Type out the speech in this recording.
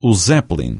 o zeppelin.